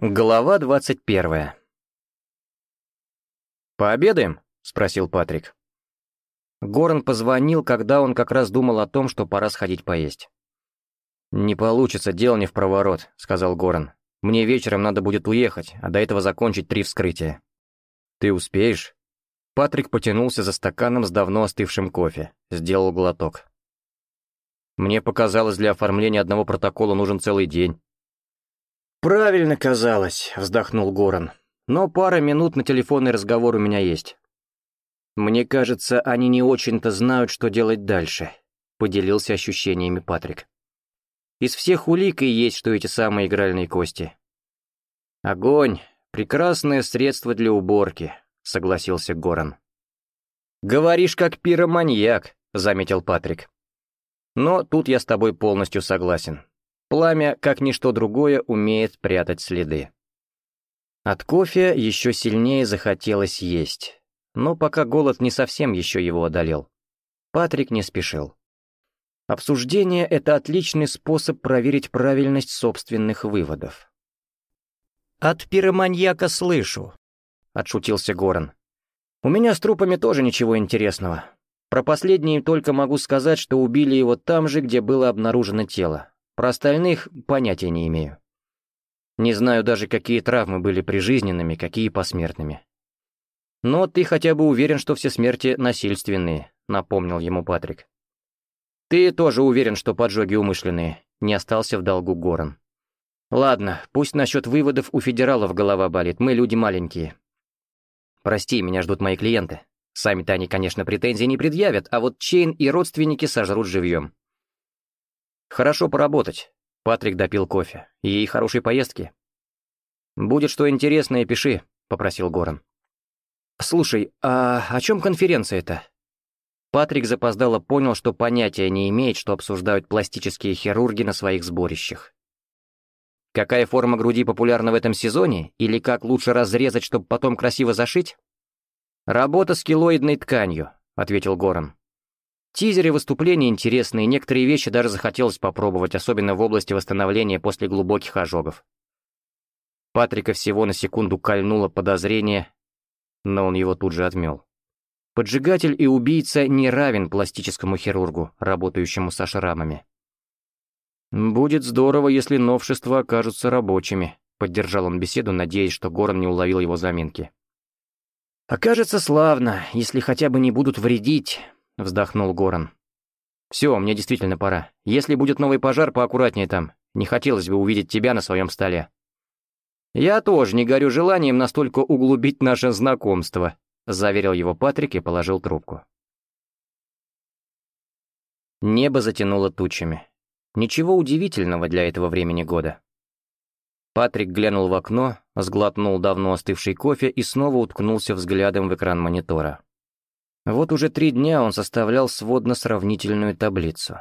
Глава 21 «Пообедаем?» — спросил Патрик. Горн позвонил, когда он как раз думал о том, что пора сходить поесть. «Не получится, дело не в проворот», — сказал Горн. «Мне вечером надо будет уехать, а до этого закончить три вскрытия». «Ты успеешь?» Патрик потянулся за стаканом с давно остывшим кофе, сделал глоток. «Мне показалось, для оформления одного протокола нужен целый день». «Правильно казалось», — вздохнул Горан. «Но пара минут на телефонный разговор у меня есть». «Мне кажется, они не очень-то знают, что делать дальше», — поделился ощущениями Патрик. «Из всех улик и есть, что эти самые игральные кости». «Огонь — прекрасное средство для уборки», — согласился Горан. «Говоришь, как пироманьяк», — заметил Патрик. «Но тут я с тобой полностью согласен. Пламя, как ничто другое, умеет прятать следы. От кофе еще сильнее захотелось есть, но пока голод не совсем еще его одолел. Патрик не спешил. Обсуждение — это отличный способ проверить правильность собственных выводов. «От пироманьяка слышу», — отшутился Горан. «У меня с трупами тоже ничего интересного. Про последние только могу сказать, что убили его там же, где было обнаружено тело. Про остальных понятия не имею. Не знаю даже, какие травмы были прижизненными, какие посмертными. «Но ты хотя бы уверен, что все смерти насильственные», — напомнил ему Патрик. «Ты тоже уверен, что поджоги умышленные», — не остался в долгу Горан. «Ладно, пусть насчет выводов у федералов голова болит, мы люди маленькие. Прости, меня ждут мои клиенты. Сами-то они, конечно, претензий не предъявят, а вот Чейн и родственники сожрут живьем. Хорошо поработать. Патрик допил кофе. И хорошей поездки. «Будет что интересное, пиши», — попросил Горан. «Слушай, а о чем конференция-то?» Патрик запоздало понял, что понятия не имеет, что обсуждают пластические хирурги на своих сборищах. Какая форма груди популярна в этом сезоне, или как лучше разрезать, чтобы потом красиво зашить? «Работа с килоидной тканью», — ответил Горан. Тизеры выступления интересные, некоторые вещи даже захотелось попробовать, особенно в области восстановления после глубоких ожогов. Патрика всего на секунду кольнуло подозрение, но он его тут же отмел. Поджигатель и убийца не равен пластическому хирургу, работающему со шрамами. «Будет здорово, если новшества окажутся рабочими», — поддержал он беседу, надеясь, что Горн не уловил его заминки. «Окажется славно, если хотя бы не будут вредить», вздохнул Горан. «Все, мне действительно пора. Если будет новый пожар, поаккуратнее там. Не хотелось бы увидеть тебя на своем столе». «Я тоже не горю желанием настолько углубить наше знакомство», заверил его Патрик и положил трубку. Небо затянуло тучами. Ничего удивительного для этого времени года. Патрик глянул в окно, сглотнул давно остывший кофе и снова уткнулся взглядом в экран монитора. Вот уже три дня он составлял сводно-сравнительную таблицу.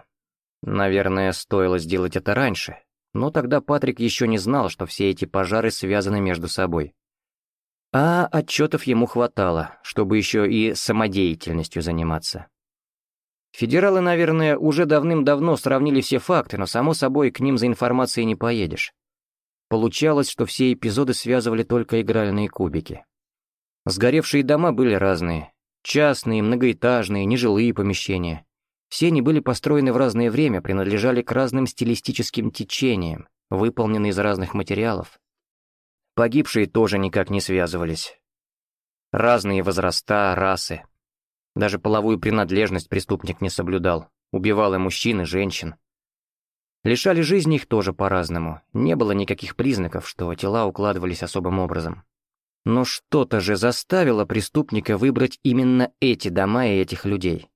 Наверное, стоило сделать это раньше, но тогда Патрик еще не знал, что все эти пожары связаны между собой. А отчетов ему хватало, чтобы еще и самодеятельностью заниматься. Федералы, наверное, уже давным-давно сравнили все факты, но, само собой, к ним за информацией не поедешь. Получалось, что все эпизоды связывали только игральные кубики. Сгоревшие дома были разные, Частные, многоэтажные, нежилые помещения. Все они были построены в разное время, принадлежали к разным стилистическим течениям, выполнены из разных материалов. Погибшие тоже никак не связывались. Разные возраста, расы. Даже половую принадлежность преступник не соблюдал. Убивал и мужчин, и женщин. Лишали жизни их тоже по-разному. Не было никаких признаков, что тела укладывались особым образом. Но что-то же заставило преступника выбрать именно эти дома и этих людей.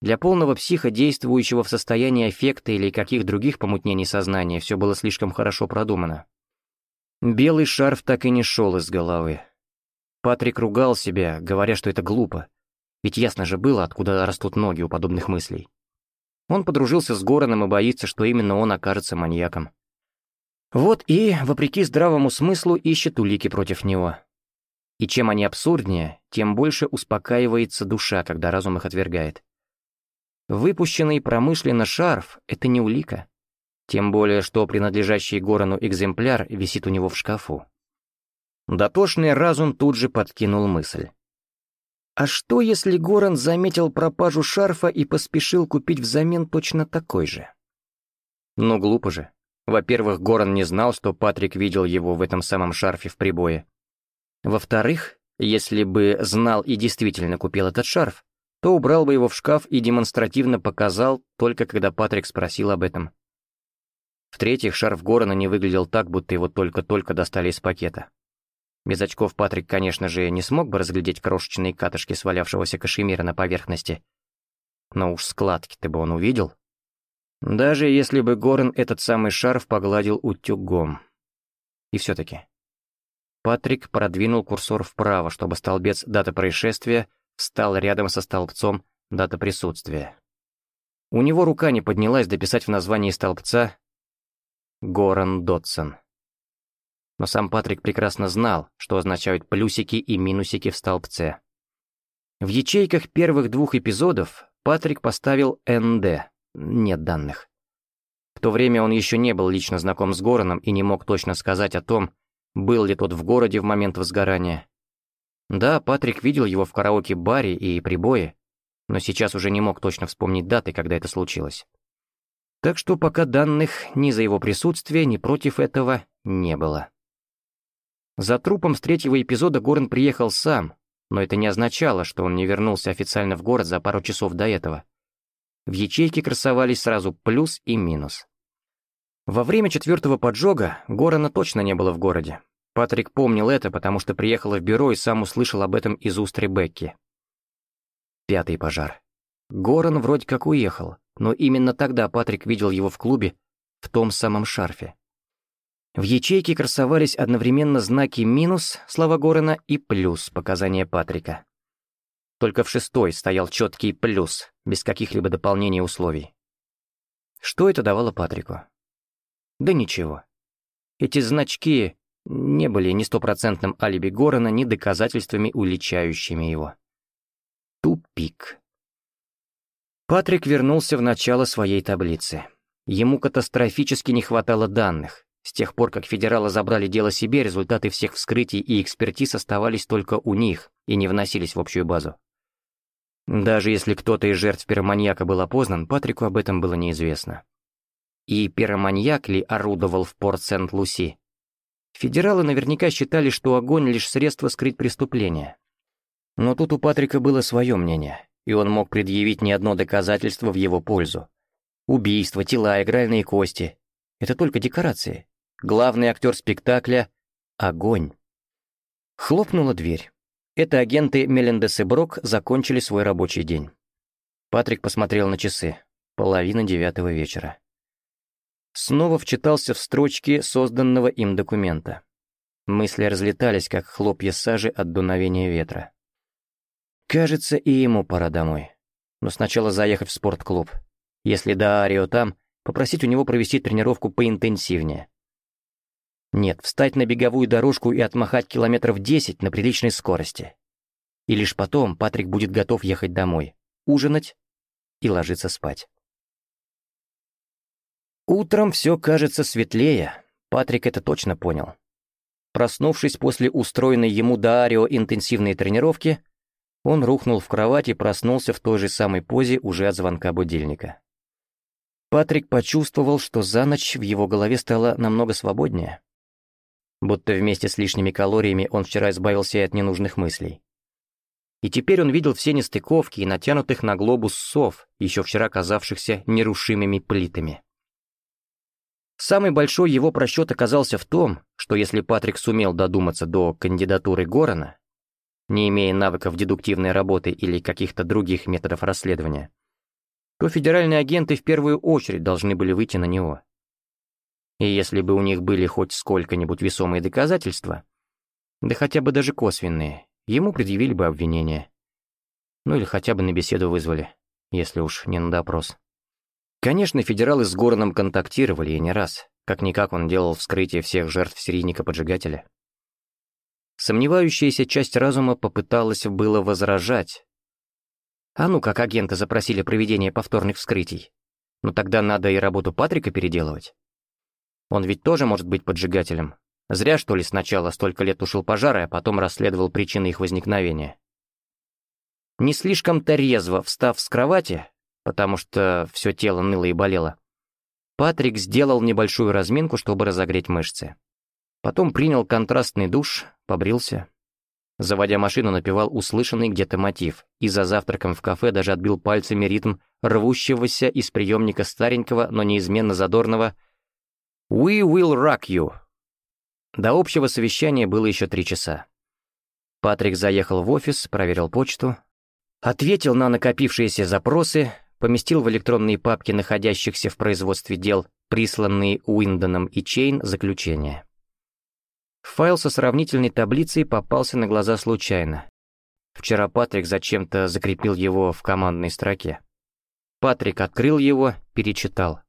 Для полного психа, действующего в состоянии аффекта или каких других помутнений сознания, все было слишком хорошо продумано. Белый шарф так и не шел из головы. Патрик ругал себя, говоря, что это глупо. Ведь ясно же было, откуда растут ноги у подобных мыслей. Он подружился с Гороном и боится, что именно он окажется маньяком. Вот и, вопреки здравому смыслу, ищет улики против него. И чем они абсурднее, тем больше успокаивается душа, когда разум их отвергает. Выпущенный промышленно шарф — это не улика. Тем более, что принадлежащий Горану экземпляр висит у него в шкафу. Дотошный разум тут же подкинул мысль. А что, если Горан заметил пропажу шарфа и поспешил купить взамен точно такой же? Ну, глупо же. Во-первых, Горан не знал, что Патрик видел его в этом самом шарфе в прибое. Во-вторых, если бы знал и действительно купил этот шарф, то убрал бы его в шкаф и демонстративно показал, только когда Патрик спросил об этом. В-третьих, шарф Горана не выглядел так, будто его только-только достали из пакета. Без очков Патрик, конечно же, не смог бы разглядеть крошечные катышки свалявшегося кашемира на поверхности. Но уж складки-то бы он увидел. Даже если бы Горн этот самый шарф погладил утюгом. И все-таки. Патрик продвинул курсор вправо, чтобы столбец дата происшествия стал рядом со столбцом дата присутствия. У него рука не поднялась дописать в названии столбца «Горан Дотсон». Но сам Патрик прекрасно знал, что означают плюсики и минусики в столбце. В ячейках первых двух эпизодов Патрик поставил «НД», нет данных. В то время он еще не был лично знаком с Гороном и не мог точно сказать о том, был ли тот в городе в момент возгорания. Да, Патрик видел его в караоке-баре и прибое, но сейчас уже не мог точно вспомнить даты, когда это случилось. Так что пока данных ни за его присутствие, ни против этого не было. За трупом с третьего эпизода Горн приехал сам, но это не означало, что он не вернулся официально в город за пару часов до этого. В ячейке красовались сразу плюс и минус. Во время четвертого поджога Горана точно не было в городе. Патрик помнил это, потому что приехала в бюро и сам услышал об этом из уст Ребекки. Пятый пожар. Горан вроде как уехал, но именно тогда Патрик видел его в клубе в том самом шарфе. В ячейке красовались одновременно знаки «минус» слова Горана и «плюс» показания Патрика. Только в шестой стоял четкий «плюс», без каких-либо дополнений и условий. Что это давало Патрику? Да ничего. Эти значки не были ни стопроцентным алиби Горана, ни доказательствами, уличающими его. Тупик. Патрик вернулся в начало своей таблицы. Ему катастрофически не хватало данных. С тех пор, как федералы забрали дело себе, результаты всех вскрытий и экспертиз оставались только у них и не вносились в общую базу. Даже если кто-то из жертв пироманьяка был опознан, Патрику об этом было неизвестно. И пироманьяк ли орудовал в порт Сент-Луси? Федералы наверняка считали, что огонь — лишь средство скрыть преступление. Но тут у Патрика было свое мнение, и он мог предъявить не одно доказательство в его пользу. Убийство тела, игральные кости — это только декорации. Главный актер спектакля — огонь. Хлопнула дверь. Это агенты Мелендес и Брок закончили свой рабочий день. Патрик посмотрел на часы. Половина девятого вечера. Снова вчитался в строчки созданного им документа. Мысли разлетались, как хлопья сажи от дуновения ветра. Кажется, и ему пора домой. Но сначала заехать в спортклуб. Если до Арио там, попросить у него провести тренировку поинтенсивнее. Нет, встать на беговую дорожку и отмахать километров 10 на приличной скорости. И лишь потом Патрик будет готов ехать домой, ужинать и ложиться спать. Утром все кажется светлее, Патрик это точно понял. Проснувшись после устроенной ему до арио интенсивной тренировки, он рухнул в кровать и проснулся в той же самой позе уже от звонка будильника. Патрик почувствовал, что за ночь в его голове стало намного свободнее будто вместе с лишними калориями он вчера избавился и от ненужных мыслей. И теперь он видел все нестыковки и натянутых на глобус сов, еще вчера казавшихся нерушимыми плитами. Самый большой его просчет оказался в том, что если Патрик сумел додуматься до кандидатуры Горана, не имея навыков дедуктивной работы или каких-то других методов расследования, то федеральные агенты в первую очередь должны были выйти на него. И если бы у них были хоть сколько-нибудь весомые доказательства, да хотя бы даже косвенные, ему предъявили бы обвинение. Ну или хотя бы на беседу вызвали, если уж не на допрос. Конечно, федералы с Горном контактировали и не раз. Как-никак он делал вскрытие всех жертв серийника-поджигателя. Сомневающаяся часть разума попыталась было возражать. А ну как агенты запросили проведение повторных вскрытий. Но тогда надо и работу Патрика переделывать. Он ведь тоже может быть поджигателем. Зря, что ли, сначала столько лет тушил пожары, а потом расследовал причины их возникновения. Не слишком-то резво встав с кровати, потому что все тело ныло и болело, Патрик сделал небольшую разминку, чтобы разогреть мышцы. Потом принял контрастный душ, побрился. Заводя машину, напевал услышанный где-то мотив, и за завтраком в кафе даже отбил пальцами ритм рвущегося из приемника старенького, но неизменно задорного «We will rock you». До общего совещания было еще три часа. Патрик заехал в офис, проверил почту, ответил на накопившиеся запросы, поместил в электронные папки находящихся в производстве дел присланные Уиндоном и Чейн заключения. Файл со сравнительной таблицей попался на глаза случайно. Вчера Патрик зачем-то закрепил его в командной строке. Патрик открыл его, перечитал.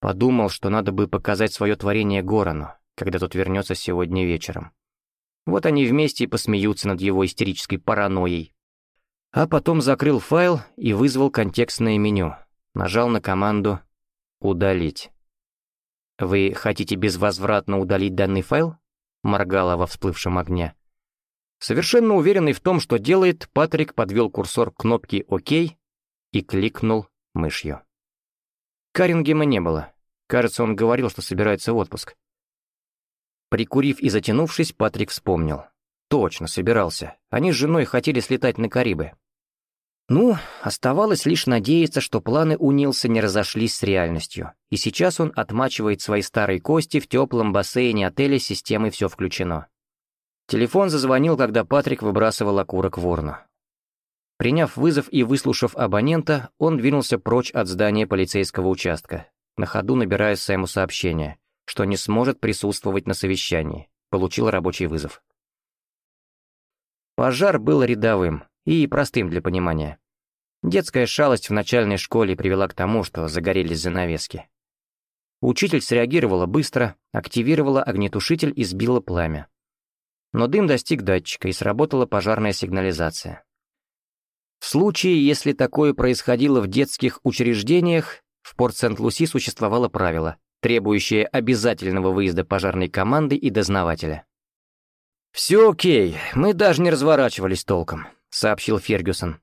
Подумал, что надо бы показать свое творение Горану, когда тот вернется сегодня вечером. Вот они вместе и посмеются над его истерической паранойей. А потом закрыл файл и вызвал контекстное меню. Нажал на команду «Удалить». «Вы хотите безвозвратно удалить данный файл?» — моргала во всплывшем огне. Совершенно уверенный в том, что делает, Патрик подвел курсор к кнопке «Ок» и кликнул мышью. Карингема не было. Кажется, он говорил, что собирается в отпуск. Прикурив и затянувшись, Патрик вспомнил. Точно, собирался. Они с женой хотели слетать на Карибы. Ну, оставалось лишь надеяться, что планы у Нилса не разошлись с реальностью, и сейчас он отмачивает свои старые кости в теплом бассейне отеля с системой «Все включено». Телефон зазвонил, когда Патрик выбрасывал окурок в урну. Приняв вызов и выслушав абонента, он двинулся прочь от здания полицейского участка, на ходу набирая Сэму сообщение, что не сможет присутствовать на совещании, получил рабочий вызов. Пожар был рядовым и простым для понимания. Детская шалость в начальной школе привела к тому, что загорелись занавески. Учитель среагировала быстро, активировала огнетушитель и сбила пламя. Но дым достиг датчика и сработала пожарная сигнализация. В случае, если такое происходило в детских учреждениях, в Порт-Сент-Луси существовало правило, требующее обязательного выезда пожарной команды и дознавателя. «Все окей, мы даже не разворачивались толком», — сообщил Фергюсон.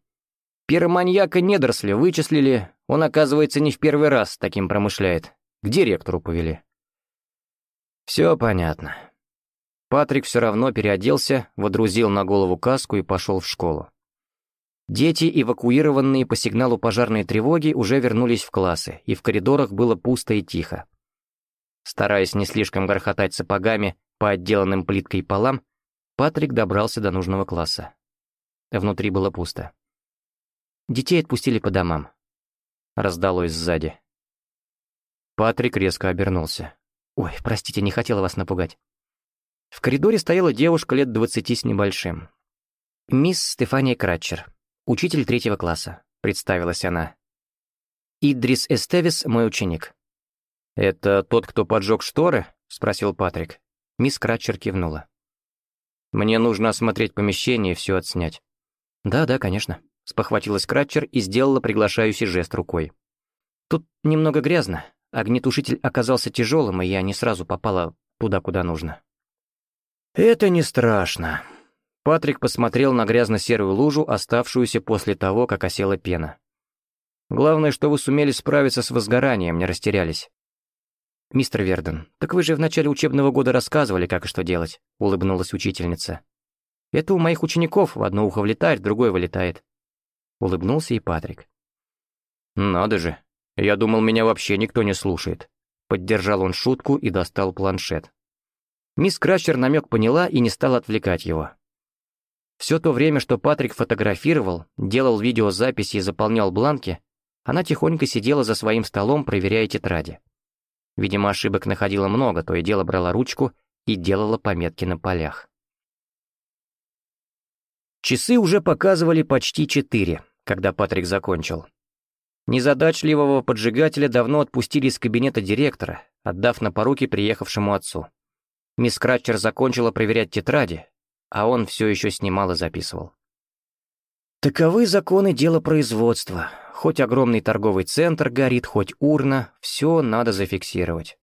«Пироманьяка недоросли вычислили, он, оказывается, не в первый раз таким промышляет. К директору повели». «Все понятно». Патрик все равно переоделся, водрузил на голову каску и пошел в школу. Дети, эвакуированные по сигналу пожарной тревоги, уже вернулись в классы, и в коридорах было пусто и тихо. Стараясь не слишком горхотать сапогами по отделанным плиткой полам, Патрик добрался до нужного класса. Внутри было пусто. Детей отпустили по домам. Раздалось сзади. Патрик резко обернулся. «Ой, простите, не хотела вас напугать». В коридоре стояла девушка лет двадцати с небольшим. «Мисс Стефания Кратчер», «Учитель третьего класса», — представилась она. «Идрис Эстевис — мой ученик». «Это тот, кто поджег шторы?» — спросил Патрик. Мисс Кратчер кивнула. «Мне нужно осмотреть помещение и все отснять». «Да, да, конечно», — спохватилась Кратчер и сделала приглашающий жест рукой. «Тут немного грязно. Огнетушитель оказался тяжелым, и я не сразу попала туда, куда нужно». «Это не страшно», Патрик посмотрел на грязно-серую лужу, оставшуюся после того, как осела пена. «Главное, что вы сумели справиться с возгоранием, не растерялись». «Мистер Верден, так вы же в начале учебного года рассказывали, как и что делать», — улыбнулась учительница. «Это у моих учеников в одно ухо влетает, в другое вылетает». Улыбнулся и Патрик. «Надо же, я думал, меня вообще никто не слушает». Поддержал он шутку и достал планшет. Мисс Кращер намек поняла и не стала отвлекать его. Все то время, что Патрик фотографировал, делал видеозаписи и заполнял бланки, она тихонько сидела за своим столом, проверяя тетради. Видимо, ошибок находила много, то и дело брала ручку и делала пометки на полях. Часы уже показывали почти четыре, когда Патрик закончил. Незадачливого поджигателя давно отпустили из кабинета директора, отдав на поруки приехавшему отцу. Мисс Кратчер закончила проверять тетради, а он все еще снимал и записывал. Таковы законы дела производства. Хоть огромный торговый центр горит, хоть урна, все надо зафиксировать.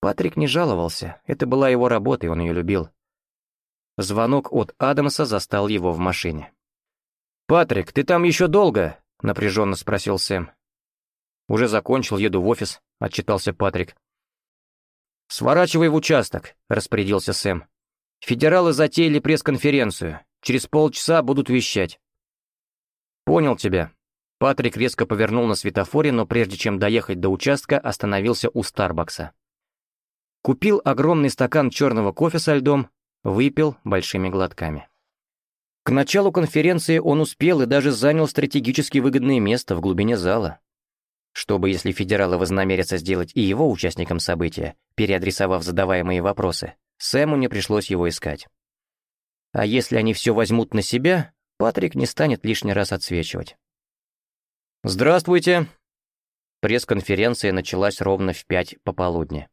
Патрик не жаловался, это была его работа, и он ее любил. Звонок от Адамса застал его в машине. «Патрик, ты там еще долго?» — напряженно спросил Сэм. «Уже закончил, еду в офис», — отчитался Патрик. «Сворачивай в участок», — распорядился Сэм. Федералы затеяли пресс-конференцию. Через полчаса будут вещать. Понял тебя. Патрик резко повернул на светофоре, но прежде чем доехать до участка, остановился у Старбакса. Купил огромный стакан черного кофе со льдом, выпил большими глотками. К началу конференции он успел и даже занял стратегически выгодное место в глубине зала. Чтобы, если федералы вознамерятся сделать и его участником события, переадресовав задаваемые вопросы, Сэму не пришлось его искать. А если они все возьмут на себя, Патрик не станет лишний раз отсвечивать. «Здравствуйте!» Пресс-конференция началась ровно в пять пополудни.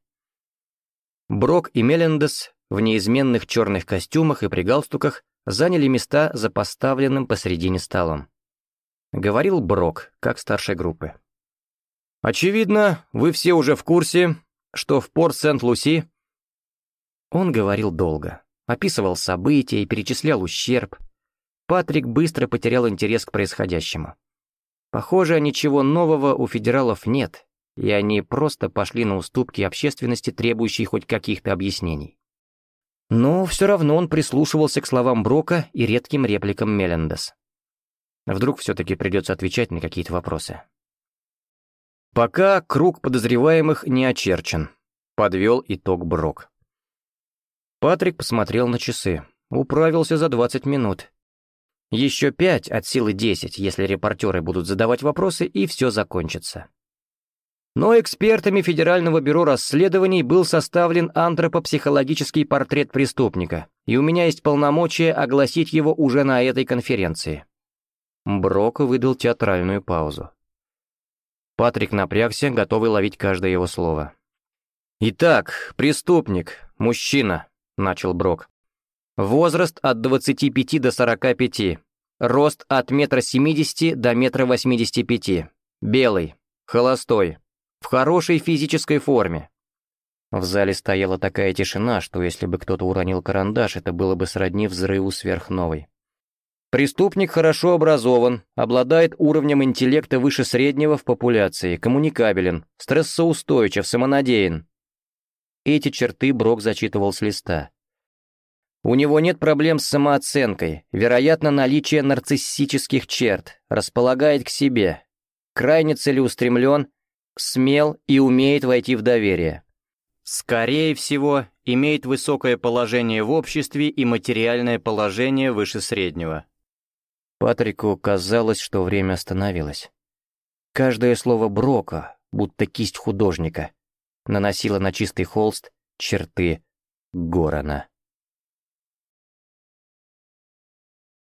Брок и Мелендес в неизменных черных костюмах и при галстуках заняли места за поставленным посредине столом. Говорил Брок, как старшей группы. «Очевидно, вы все уже в курсе, что в порт Сент-Луси он говорил долго, описывал события и перечислял ущерб. Патрик быстро потерял интерес к происходящему. Похоже, ничего нового у федералов нет, и они просто пошли на уступки общественности, требующей хоть каких-то объяснений. Но все равно он прислушивался к словам Брока и редким репликам Мелендес. Вдруг все-таки придется отвечать на какие-то вопросы. «Пока круг подозреваемых не очерчен», — подвел итог Брок. Патрик посмотрел на часы. Управился за 20 минут. Еще пять от силы 10, если репортеры будут задавать вопросы, и все закончится. Но экспертами Федерального бюро расследований был составлен антропопсихологический портрет преступника, и у меня есть полномочия огласить его уже на этой конференции. Брок выдал театральную паузу. Патрик напрягся, готовый ловить каждое его слово. «Итак, преступник, мужчина, — начал Брок. «Возраст от 25 до 45. Рост от метра 70 до метра 85. Белый. Холостой. В хорошей физической форме». В зале стояла такая тишина, что если бы кто-то уронил карандаш, это было бы сродни взрыву сверхновой. Преступник хорошо образован, обладает уровнем интеллекта выше среднего в популяции, коммуникабелен, стрессоустойчив, самонадеян, эти черты Брок зачитывал с листа. У него нет проблем с самооценкой, вероятно, наличие нарциссических черт, располагает к себе, крайне целеустремлен, смел и умеет войти в доверие. Скорее всего, имеет высокое положение в обществе и материальное положение выше среднего. Патрику казалось, что время остановилось. Каждое слово Брока, будто кисть художника, наносила на чистый холст черты Горана.